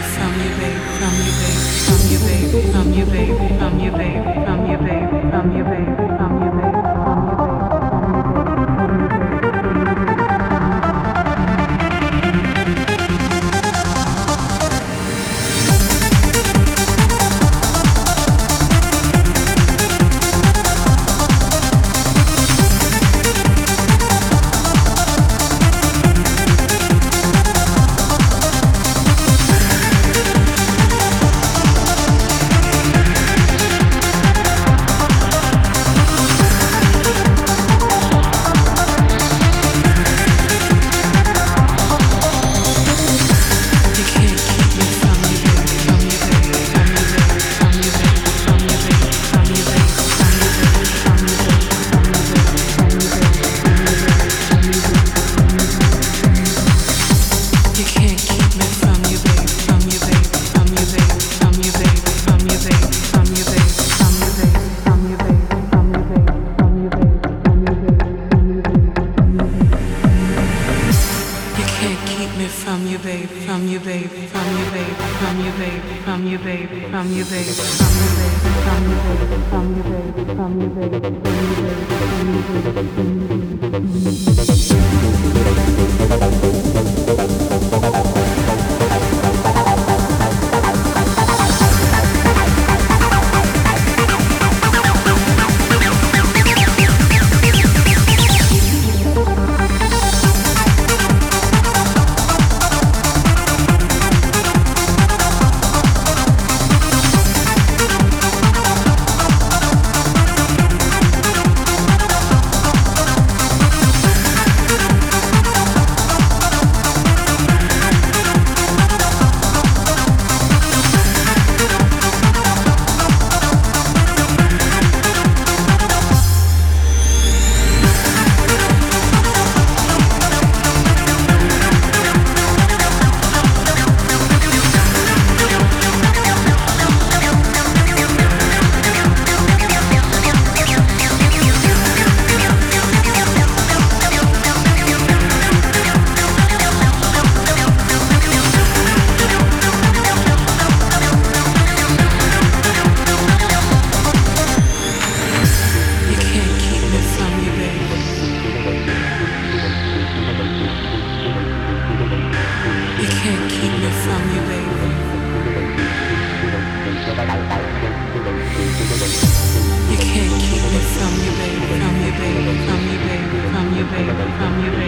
from you, baby, from you, baby, from you, baby, from you, baby, from you, baby, baby. From you. available from your